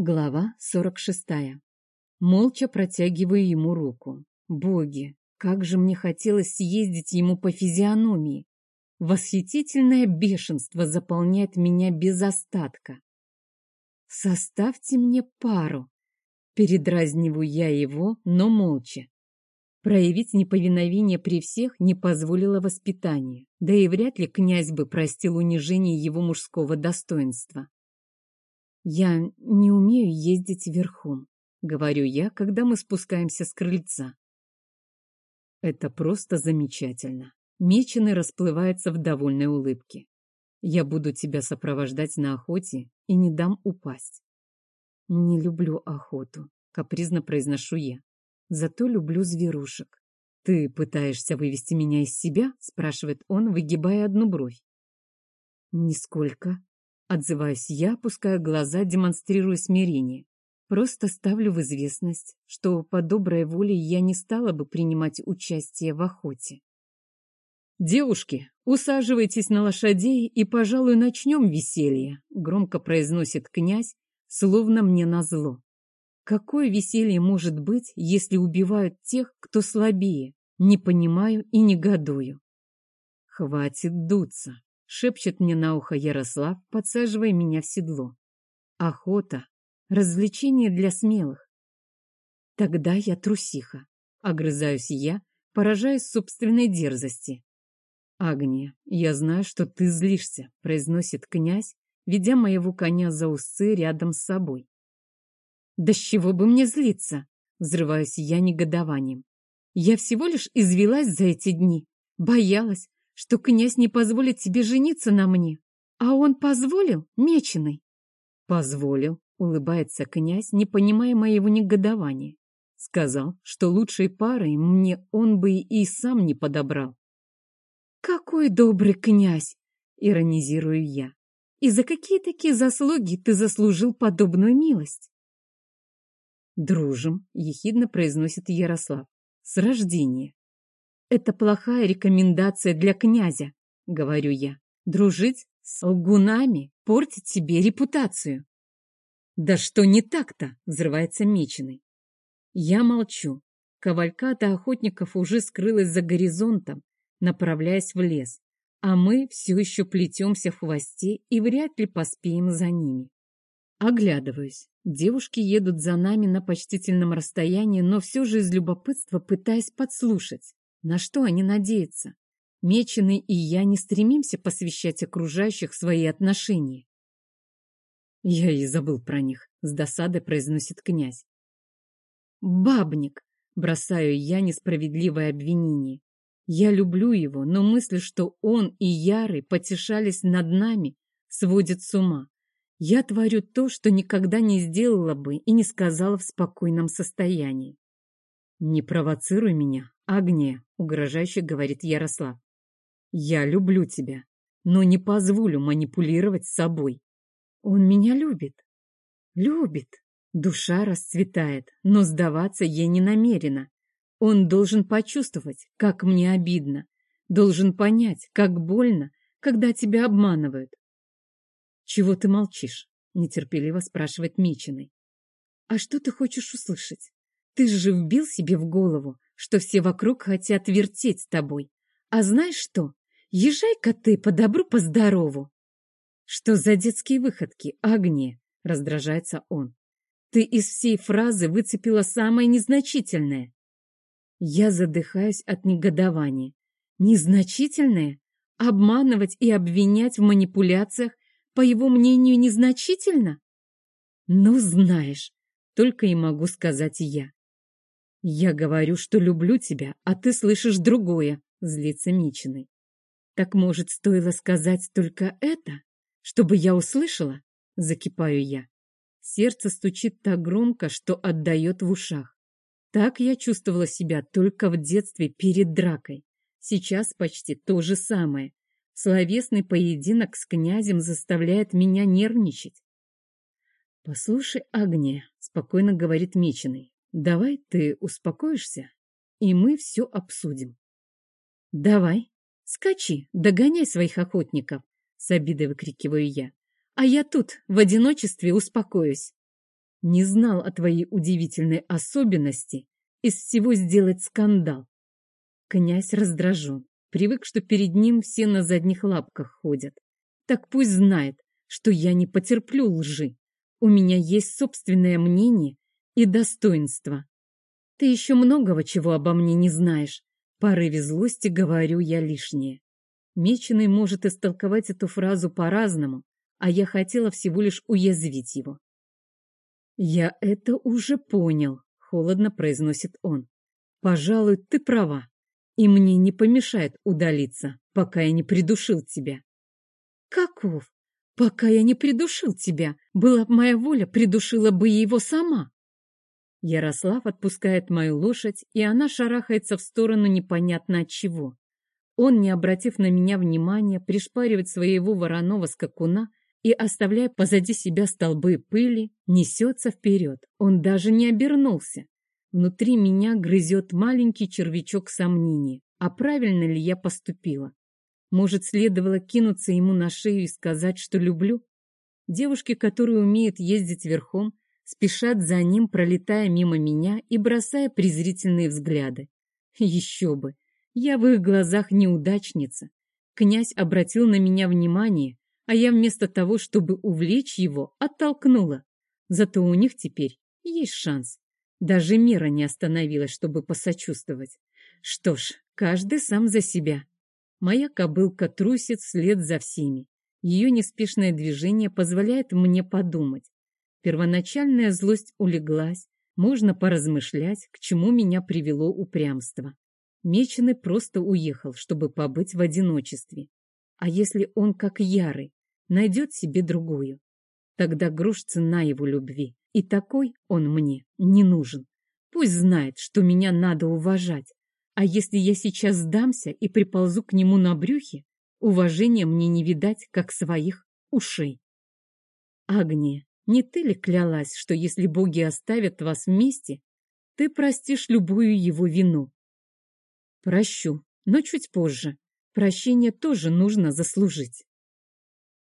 Глава 46. Молча протягиваю ему руку. Боги, как же мне хотелось съездить ему по физиономии. Восхитительное бешенство заполняет меня без остатка. «Составьте мне пару!» Передразниваю я его, но молча. Проявить неповиновение при всех не позволило воспитание, да и вряд ли князь бы простил унижение его мужского достоинства. «Я не умею ездить верхом», — говорю я, когда мы спускаемся с крыльца. Это просто замечательно. Меченый расплывается в довольной улыбке. Я буду тебя сопровождать на охоте и не дам упасть. Не люблю охоту, капризно произношу я. Зато люблю зверушек. Ты пытаешься вывести меня из себя? спрашивает он, выгибая одну бровь. Нисколько, Отзываюсь я, опуская глаза, демонстрируя смирение. Просто ставлю в известность, что по доброй воле я не стала бы принимать участие в охоте. «Девушки, усаживайтесь на лошадей и, пожалуй, начнем веселье», — громко произносит князь, словно мне назло. Какое веселье может быть, если убивают тех, кто слабее? Не понимаю и негодую. Хватит дуться шепчет мне на ухо Ярослав, подсаживая меня в седло. Охота — развлечение для смелых. Тогда я трусиха, огрызаюсь я, поражаясь собственной дерзости. «Агния, я знаю, что ты злишься», — произносит князь, ведя моего коня за усы рядом с собой. «Да с чего бы мне злиться?» — взрываюсь я негодованием. «Я всего лишь извелась за эти дни, боялась, что князь не позволит тебе жениться на мне. А он позволил, меченый? Позволил, улыбается князь, не понимая моего негодования. Сказал, что лучшей парой мне он бы и сам не подобрал. Какой добрый князь, иронизирую я. И за какие такие заслуги ты заслужил подобную милость? Дружим, ехидно произносит Ярослав. С рождения. Это плохая рекомендация для князя, говорю я. Дружить с лгунами, портить себе репутацию. Да что не так-то, взрывается Меченый. Я молчу. Кавалькада охотников уже скрылась за горизонтом, направляясь в лес, а мы все еще плетемся в хвосте и вряд ли поспеем за ними. Оглядываюсь. Девушки едут за нами на почтительном расстоянии, но все же из любопытства пытаясь подслушать. На что они надеются? Меченый и я не стремимся посвящать окружающих свои отношения. Я и забыл про них, с досадой произносит князь. Бабник, бросаю я несправедливое обвинение. Я люблю его, но мысль, что он и Яры потешались над нами, сводит с ума. Я творю то, что никогда не сделала бы и не сказала в спокойном состоянии. Не провоцируй меня, Агния, угрожающе говорит Ярослав. Я люблю тебя, но не позволю манипулировать собой. Он меня любит. Любит. Душа расцветает, но сдаваться я не намерена. Он должен почувствовать, как мне обидно. Должен понять, как больно, когда тебя обманывают. «Чего ты молчишь?» — нетерпеливо спрашивает Меченый. «А что ты хочешь услышать? Ты же вбил себе в голову, что все вокруг хотят вертеть с тобой. А знаешь что? Езжай-ка ты по добру, по здорову. Что за детские выходки, Агния? Раздражается он. Ты из всей фразы выцепила самое незначительное. Я задыхаюсь от негодования. Незначительное? Обманывать и обвинять в манипуляциях, по его мнению, незначительно? Ну, знаешь, только и могу сказать я. «Я говорю, что люблю тебя, а ты слышишь другое», — злится Мичиной. «Так, может, стоило сказать только это, чтобы я услышала?» — закипаю я. Сердце стучит так громко, что отдает в ушах. Так я чувствовала себя только в детстве перед дракой. Сейчас почти то же самое. Словесный поединок с князем заставляет меня нервничать. «Послушай, Агния», — спокойно говорит Меченый, Давай ты успокоишься, и мы все обсудим. Давай, скачи, догоняй своих охотников, с обидой выкрикиваю я. А я тут, в одиночестве, успокоюсь. Не знал о твоей удивительной особенности из всего сделать скандал. Князь раздражен, привык, что перед ним все на задних лапках ходят. Так пусть знает, что я не потерплю лжи. У меня есть собственное мнение и достоинство. Ты еще многого чего обо мне не знаешь. Порыве злости говорю я лишнее. Меченый может истолковать эту фразу по-разному, а я хотела всего лишь уязвить его. «Я это уже понял», — холодно произносит он. «Пожалуй, ты права, и мне не помешает удалиться, пока я не придушил тебя». «Каков? Пока я не придушил тебя, была б моя воля, придушила бы его сама». Ярослав отпускает мою лошадь, и она шарахается в сторону непонятно от чего. Он, не обратив на меня внимания, пришпаривает своего вороного скакуна и, оставляя позади себя столбы пыли, несется вперед. Он даже не обернулся. Внутри меня грызет маленький червячок сомнений. А правильно ли я поступила? Может, следовало кинуться ему на шею и сказать, что люблю? Девушки, которые умеют ездить верхом, спешат за ним, пролетая мимо меня и бросая презрительные взгляды. Еще бы! Я в их глазах неудачница. Князь обратил на меня внимание, а я вместо того, чтобы увлечь его, оттолкнула. Зато у них теперь есть шанс. Даже Мира не остановилась, чтобы посочувствовать. Что ж, каждый сам за себя. Моя кобылка трусит вслед за всеми. Ее неспешное движение позволяет мне подумать. Первоначальная злость улеглась, можно поразмышлять, к чему меня привело упрямство. Меченый просто уехал, чтобы побыть в одиночестве. А если он, как Ярый, найдет себе другую. Тогда грош цена его любви, и такой он мне не нужен. Пусть знает, что меня надо уважать, а если я сейчас сдамся и приползу к нему на брюхе, уважения мне не видать, как своих ушей. Агния, не ты ли клялась, что если боги оставят вас вместе, ты простишь любую его вину? Прощу, но чуть позже. Прощение тоже нужно заслужить.